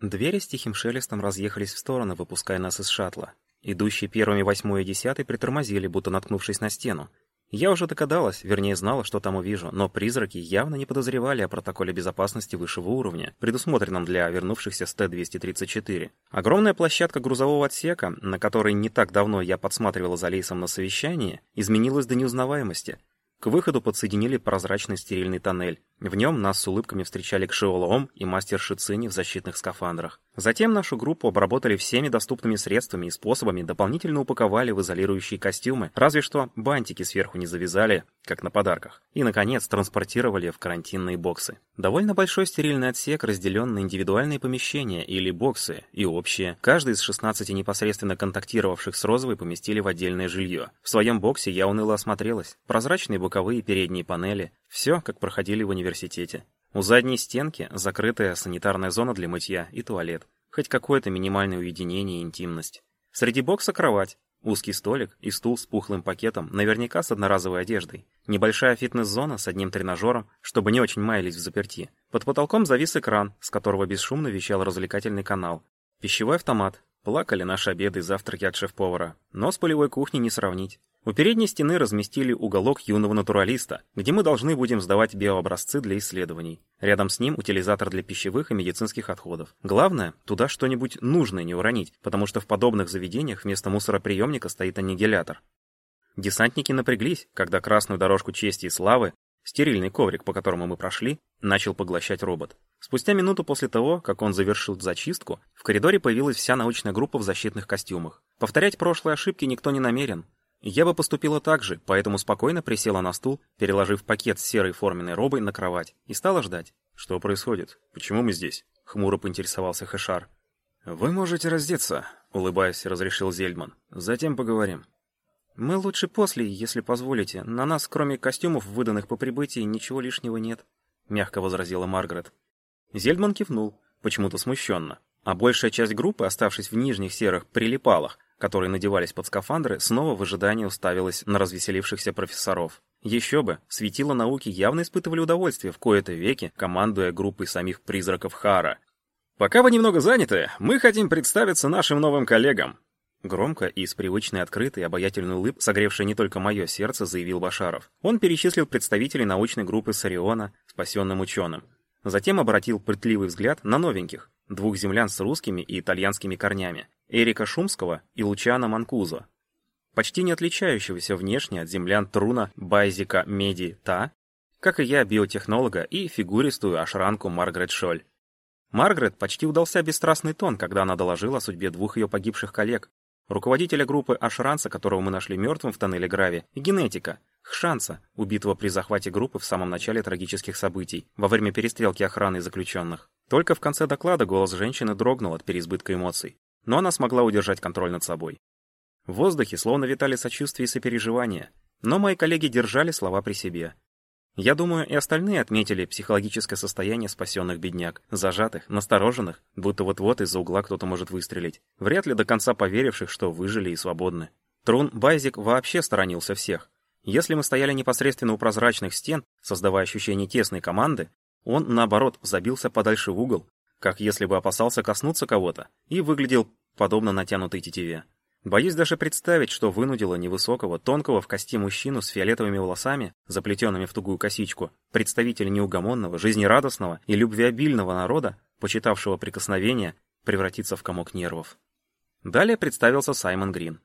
Двери с тихим шелестом разъехались в стороны, выпуская нас из шаттла. Идущие первыми восьмой и десятый притормозили, будто наткнувшись на стену. Я уже догадалась, вернее знала, что там увижу, но призраки явно не подозревали о протоколе безопасности высшего уровня, предусмотренном для вернувшихся с Т-234. Огромная площадка грузового отсека, на которой не так давно я подсматривала за лейсом на совещании, изменилась до неузнаваемости. К выходу подсоединили прозрачный стерильный тоннель. В нем нас с улыбками встречали Кшиолоом и мастер Шицини в защитных скафандрах. Затем нашу группу обработали всеми доступными средствами и способами, дополнительно упаковали в изолирующие костюмы, разве что бантики сверху не завязали, как на подарках. И, наконец, транспортировали в карантинные боксы. Довольно большой стерильный отсек разделен на индивидуальные помещения или боксы и общие. Каждый из 16 непосредственно контактировавших с Розовой поместили в отдельное жилье. В своем боксе я уныло осмотрелась. Прозрачные боковые и передние панели. Все, как проходили в университете. У задней стенки закрытая санитарная зона для мытья и туалет. Хоть какое-то минимальное уединение и интимность. Среди бокса кровать, узкий столик и стул с пухлым пакетом, наверняка с одноразовой одеждой. Небольшая фитнес-зона с одним тренажером, чтобы не очень маялись в заперти. Под потолком завис экран, с которого бесшумно вещал развлекательный канал. Пищевой автомат. Плакали наши обеды и завтраки от шеф-повара. Но с полевой кухней не сравнить. У передней стены разместили уголок юного натуралиста, где мы должны будем сдавать биообразцы для исследований. Рядом с ним утилизатор для пищевых и медицинских отходов. Главное, туда что-нибудь нужное не уронить, потому что в подобных заведениях вместо мусороприемника стоит аннигилятор. Десантники напряглись, когда красную дорожку чести и славы, стерильный коврик, по которому мы прошли, начал поглощать робот. Спустя минуту после того, как он завершил зачистку, в коридоре появилась вся научная группа в защитных костюмах. Повторять прошлые ошибки никто не намерен, я бы поступила так же, поэтому спокойно присела на стул, переложив пакет с серой форменной робой на кровать, и стала ждать. «Что происходит? Почему мы здесь?» — хмуро поинтересовался Хэшар. «Вы можете раздеться», — улыбаясь, разрешил Зельдман. «Затем поговорим». «Мы лучше после, если позволите. На нас, кроме костюмов, выданных по прибытии, ничего лишнего нет», — мягко возразила Маргарет. Зельдман кивнул, почему-то смущенно, а большая часть группы, оставшись в нижних серых прилипалах, которые надевались под скафандры, снова в ожидании уставилась на развеселившихся профессоров. Еще бы, светила науки явно испытывали удовольствие в кои-то веки, командуя группой самих призраков Хара. «Пока вы немного заняты, мы хотим представиться нашим новым коллегам», Громко и с привычной открытой обаятельной улыбкой, согревшей не только мое сердце, заявил Башаров. Он перечислил представителей научной группы Сариона, спасенным ученым. Затем обратил пытливый взгляд на новеньких, двух землян с русскими и итальянскими корнями. Эрика Шумского и Лучана Манкузо, почти не отличающегося внешне от землян Труна Байзика Меди Та, как и я, биотехнолога и фигуристую ашранку Маргарет Шоль. Маргарет почти удался бесстрастный тон, когда она доложила о судьбе двух ее погибших коллег, руководителя группы Ашранца, которого мы нашли мертвым в тоннеле Грави, и генетика, Хшанца, убитого при захвате группы в самом начале трагических событий, во время перестрелки охраны заключенных. Только в конце доклада голос женщины дрогнул от переизбытка эмоций но она смогла удержать контроль над собой. В воздухе словно витали сочувствие и сопереживание, но мои коллеги держали слова при себе. Я думаю, и остальные отметили психологическое состояние спасенных бедняк, зажатых, настороженных, будто вот-вот из-за угла кто-то может выстрелить, вряд ли до конца поверивших, что выжили и свободны. Трун Байзик вообще сторонился всех. Если мы стояли непосредственно у прозрачных стен, создавая ощущение тесной команды, он, наоборот, забился подальше в угол, как если бы опасался коснуться кого-то, и выглядел подобно натянутой тетиве. Боюсь даже представить, что вынудило невысокого, тонкого в кости мужчину с фиолетовыми волосами, заплетенными в тугую косичку, представителя неугомонного, жизнерадостного и любвеобильного народа, почитавшего прикосновения, превратиться в комок нервов. Далее представился Саймон Грин.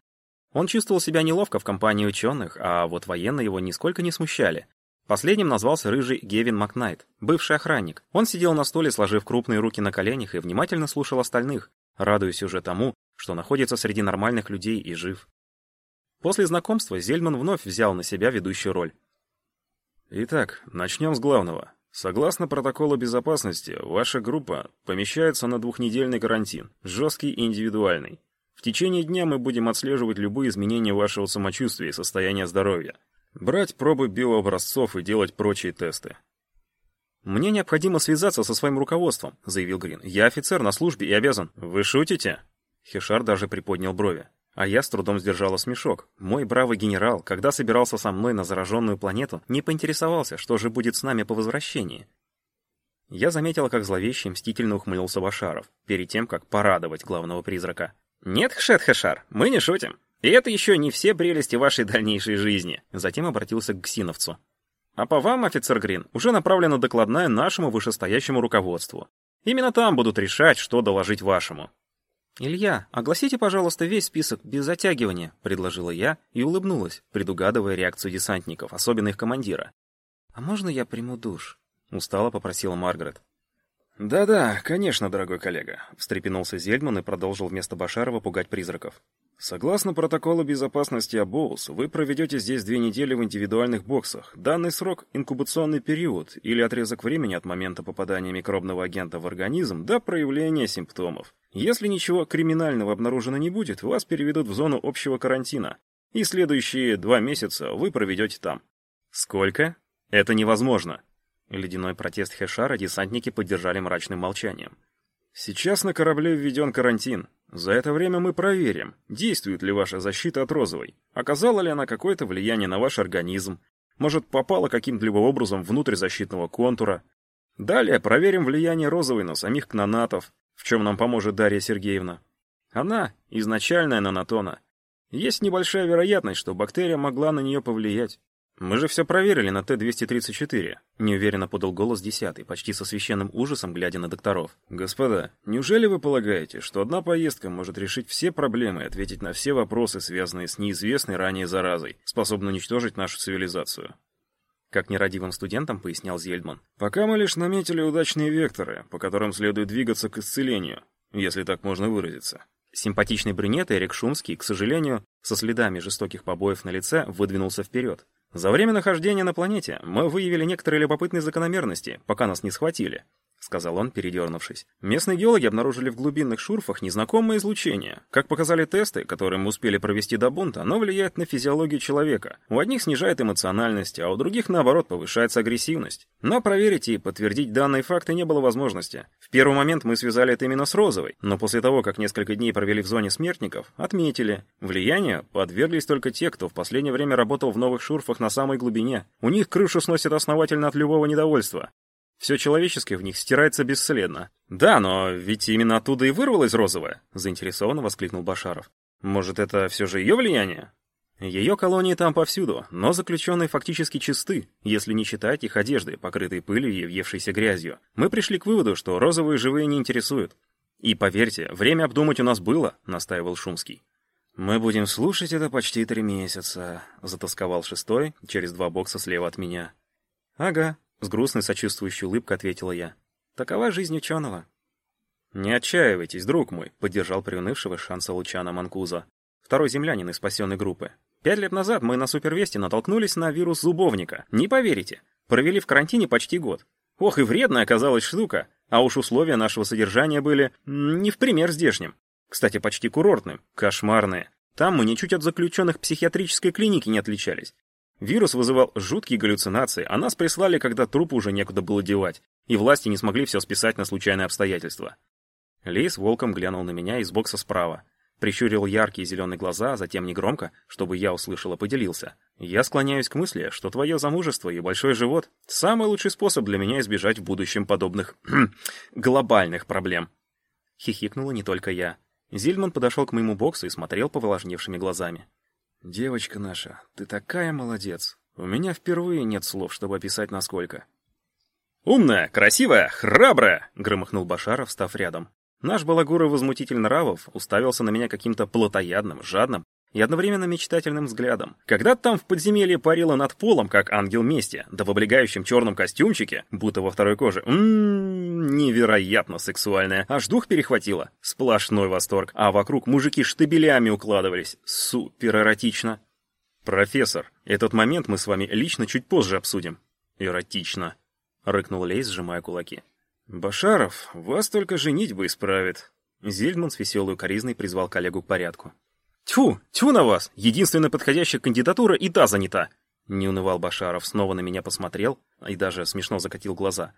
Он чувствовал себя неловко в компании ученых, а вот военные его нисколько не смущали. Последним назвался рыжий Гевин Макнайт, бывший охранник. Он сидел на стуле, сложив крупные руки на коленях и внимательно слушал остальных, радуясь уже тому, что находится среди нормальных людей и жив. После знакомства Зельман вновь взял на себя ведущую роль. Итак, начнем с главного. Согласно протоколу безопасности, ваша группа помещается на двухнедельный карантин, жесткий и индивидуальный. В течение дня мы будем отслеживать любые изменения вашего самочувствия и состояния здоровья, брать пробы биообразцов и делать прочие тесты. «Мне необходимо связаться со своим руководством», — заявил Грин. «Я офицер на службе и обязан». «Вы шутите?» Хишар даже приподнял брови. А я с трудом сдержала смешок. Мой бравый генерал, когда собирался со мной на зараженную планету, не поинтересовался, что же будет с нами по возвращении. Я заметила, как зловеще мстительно ухмылился Башаров, перед тем, как порадовать главного призрака. «Нет, Хшет-Хешар, мы не шутим. И это еще не все прелести вашей дальнейшей жизни». Затем обратился к Ксиновцу. «А по вам, офицер Грин, уже направлена докладная нашему вышестоящему руководству. Именно там будут решать, что доложить вашему». «Илья, огласите, пожалуйста, весь список без затягивания», — предложила я и улыбнулась, предугадывая реакцию десантников, особенно их командира. «А можно я приму душ?» — устало попросила Маргарет. «Да-да, конечно, дорогой коллега», — встрепенулся Зельман и продолжил вместо Башарова пугать призраков. «Согласно протоколу безопасности АБОУС, вы проведете здесь две недели в индивидуальных боксах. Данный срок — инкубационный период или отрезок времени от момента попадания микробного агента в организм до проявления симптомов. Если ничего криминального обнаружено не будет, вас переведут в зону общего карантина, и следующие два месяца вы проведете там». «Сколько? Это невозможно!» Ледяной протест Хешара десантники поддержали мрачным молчанием. «Сейчас на корабле введен карантин. За это время мы проверим, действует ли ваша защита от розовой, оказала ли она какое-то влияние на ваш организм, может, попала каким-либо образом внутрь защитного контура. Далее проверим влияние розовой на самих кнонатов, в чем нам поможет Дарья Сергеевна. Она — изначальная нанотона. Есть небольшая вероятность, что бактерия могла на нее повлиять. «Мы же все проверили на Т-234», — неуверенно подал голос десятый, почти со священным ужасом, глядя на докторов. «Господа, неужели вы полагаете, что одна поездка может решить все проблемы и ответить на все вопросы, связанные с неизвестной ранее заразой, способной уничтожить нашу цивилизацию?» Как нерадивым студентам пояснял Зельдман. «Пока мы лишь наметили удачные векторы, по которым следует двигаться к исцелению, если так можно выразиться». Симпатичный брюнет Эрик Шумский, к сожалению, со следами жестоких побоев на лице, выдвинулся вперед. За время нахождения на планете мы выявили некоторые любопытные закономерности, пока нас не схватили. — сказал он, передернувшись. «Местные геологи обнаружили в глубинных шурфах незнакомое излучение. Как показали тесты, которые мы успели провести до бунта, оно влияет на физиологию человека. У одних снижает эмоциональность, а у других, наоборот, повышается агрессивность. Но проверить и подтвердить данные факты не было возможности. В первый момент мы связали это именно с Розовой, но после того, как несколько дней провели в зоне смертников, отметили. Влияние подверглись только те, кто в последнее время работал в новых шурфах на самой глубине. У них крышу сносит основательно от любого недовольства. Все человеческое в них стирается бесследно. «Да, но ведь именно оттуда и вырвалась розовая», — заинтересованно воскликнул Башаров. «Может, это все же ее влияние?» Ее колонии там повсюду, но заключенные фактически чисты, если не считать их одежды, покрытой пылью и въевшейся грязью. Мы пришли к выводу, что розовые живые не интересуют. И поверьте, время обдумать у нас было, настаивал Шумский. «Мы будем слушать это почти три месяца», — затасковал шестой, через два бокса слева от меня. «Ага», с грустной сочувствующей улыбкой ответила я. Такова жизнь ученого. «Не отчаивайтесь, друг мой», — поддержал приунывшего шанса Лучана Манкуза, второй землянин из спасенной группы. «Пять лет назад мы на Супервесте натолкнулись на вирус зубовника. Не поверите. Провели в карантине почти год. Ох, и вредная оказалась штука. А уж условия нашего содержания были не в пример здешним. Кстати, почти курортным. Кошмарные. Там мы ничуть от заключенных психиатрической клиники не отличались. Вирус вызывал жуткие галлюцинации, а нас прислали, когда труп уже некуда было девать, и власти не смогли все списать на случайные обстоятельства. Лис волком глянул на меня из бокса справа, прищурил яркие зеленые глаза, а затем негромко, чтобы я услышала, поделился. «Я склоняюсь к мысли, что твое замужество и большой живот — самый лучший способ для меня избежать в будущем подобных глобальных проблем». Хихикнула не только я. Зильман подошел к моему боксу и смотрел повлажневшими глазами. «Девочка наша, ты такая молодец. У меня впервые нет слов, чтобы описать насколько». «Умная, красивая, храбрая!» — громыхнул Башаров, став рядом. Наш балагур и возмутитель нравов уставился на меня каким-то плотоядным, жадным и одновременно мечтательным взглядом. Когда там в подземелье парила над полом, как ангел мести, да в облегающем черном костюмчике, будто во второй коже. Ммм, невероятно сексуальная. Аж дух перехватило. Сплошной восторг. А вокруг мужики штабелями укладывались. Супер эротично. «Профессор, этот момент мы с вами лично чуть позже обсудим». «Эротично», — рыкнул Лейс, сжимая кулаки. «Башаров, вас только женить бы исправит». Зельдман с веселой коризной призвал коллегу к порядку. «Тьфу, тьфу на вас! Единственная подходящая кандидатура и та занята!» Не унывал Башаров, снова на меня посмотрел и даже смешно закатил глаза.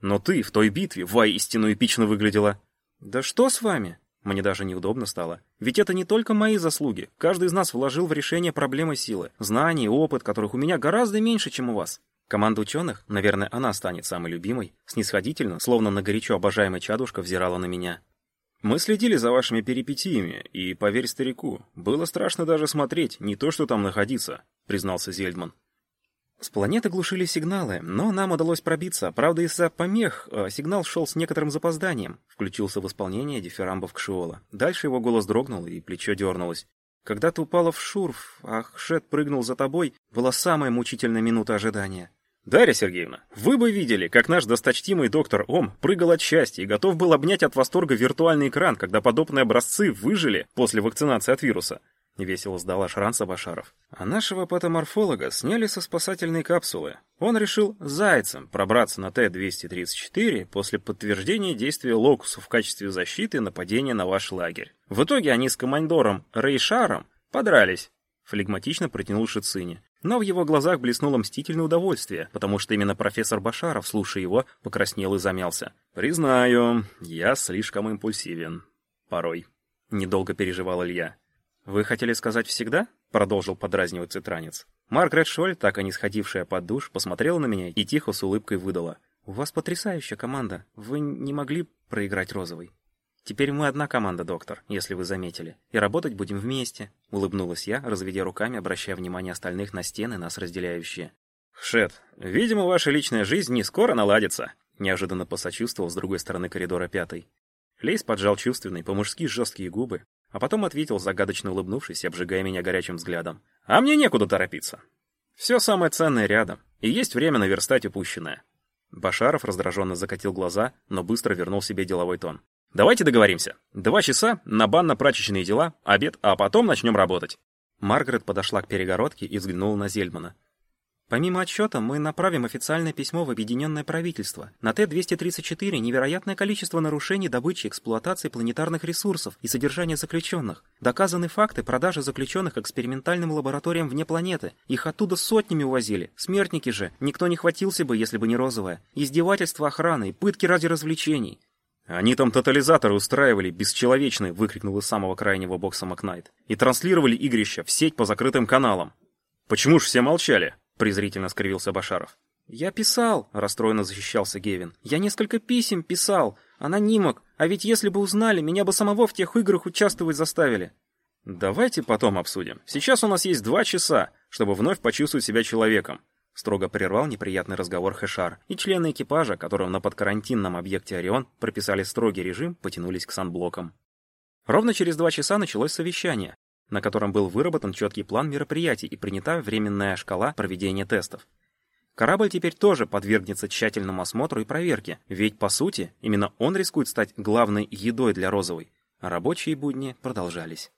«Но ты в той битве воистину эпично выглядела!» «Да что с вами?» Мне даже неудобно стало. Ведь это не только мои заслуги. Каждый из нас вложил в решение проблемы силы. Знаний, опыт, которых у меня гораздо меньше, чем у вас. Команда ученых, наверное, она станет самой любимой, снисходительно, словно на горячо обожаемая чадушка, взирала на меня. «Мы следили за вашими перипетиями, и, поверь старику, было страшно даже смотреть, не то что там находиться», — признался Зельдман. С планеты глушили сигналы, но нам удалось пробиться. Правда, из-за помех э, сигнал шел с некоторым запозданием. Включился в исполнение дифирамбов Кшиола. Дальше его голос дрогнул, и плечо дернулось. Когда ты упала в шурф, а Хшет прыгнул за тобой, была самая мучительная минута ожидания. «Дарья Сергеевна, вы бы видели, как наш досточтимый доктор Ом прыгал от счастья и готов был обнять от восторга виртуальный экран, когда подобные образцы выжили после вакцинации от вируса. — невесело сдала Шранца Башаров. А нашего патоморфолога сняли со спасательной капсулы. Он решил зайцем пробраться на Т-234 после подтверждения действия локусов в качестве защиты нападения на ваш лагерь. В итоге они с командором Рейшаром подрались. Флегматично протянул Шицини. Но в его глазах блеснуло мстительное удовольствие, потому что именно профессор Башаров, слушая его, покраснел и замялся. «Признаю, я слишком импульсивен. Порой». Недолго переживал Илья. «Вы хотели сказать всегда?» — продолжил подразнивать цитранец. Маргарет Шоль, так и не сходившая под душ, посмотрела на меня и тихо с улыбкой выдала. «У вас потрясающая команда. Вы не могли проиграть розовый?» «Теперь мы одна команда, доктор, если вы заметили. И работать будем вместе», — улыбнулась я, разведя руками, обращая внимание остальных на стены, нас разделяющие. «Шет, видимо, ваша личная жизнь не скоро наладится», — неожиданно посочувствовал с другой стороны коридора пятый. Лейс поджал чувственные, по-мужски жесткие губы, а потом ответил, загадочно улыбнувшись обжигая меня горячим взглядом. «А мне некуда торопиться. Все самое ценное рядом, и есть время наверстать упущенное». Башаров раздраженно закатил глаза, но быстро вернул себе деловой тон. «Давайте договоримся. Два часа на банно-прачечные дела, обед, а потом начнем работать». Маргарет подошла к перегородке и взглянула на Зельмана. Помимо отчета, мы направим официальное письмо в Объединенное правительство. На Т-234 невероятное количество нарушений добычи и эксплуатации планетарных ресурсов и содержания заключенных. Доказаны факты продажи заключенных экспериментальным лабораториям вне планеты. Их оттуда сотнями увозили. Смертники же. Никто не хватился бы, если бы не розовая. Издевательства охраны пытки ради развлечений. «Они там тотализаторы устраивали, бесчеловечные!» — выкрикнул из самого крайнего бокса Макнайт. «И транслировали игрища в сеть по закрытым каналам. Почему ж все молчали?» — презрительно скривился Башаров. «Я писал», — расстроенно защищался Гевин. «Я несколько писем писал, анонимок, а ведь если бы узнали, меня бы самого в тех играх участвовать заставили». «Давайте потом обсудим. Сейчас у нас есть два часа, чтобы вновь почувствовать себя человеком», — строго прервал неприятный разговор Хэшар, и члены экипажа, которым на подкарантинном объекте «Орион» прописали строгий режим, потянулись к санблокам. Ровно через два часа началось совещание, на котором был выработан четкий план мероприятий и принята временная шкала проведения тестов. Корабль теперь тоже подвергнется тщательному осмотру и проверке, ведь, по сути, именно он рискует стать главной едой для Розовой, рабочие будни продолжались.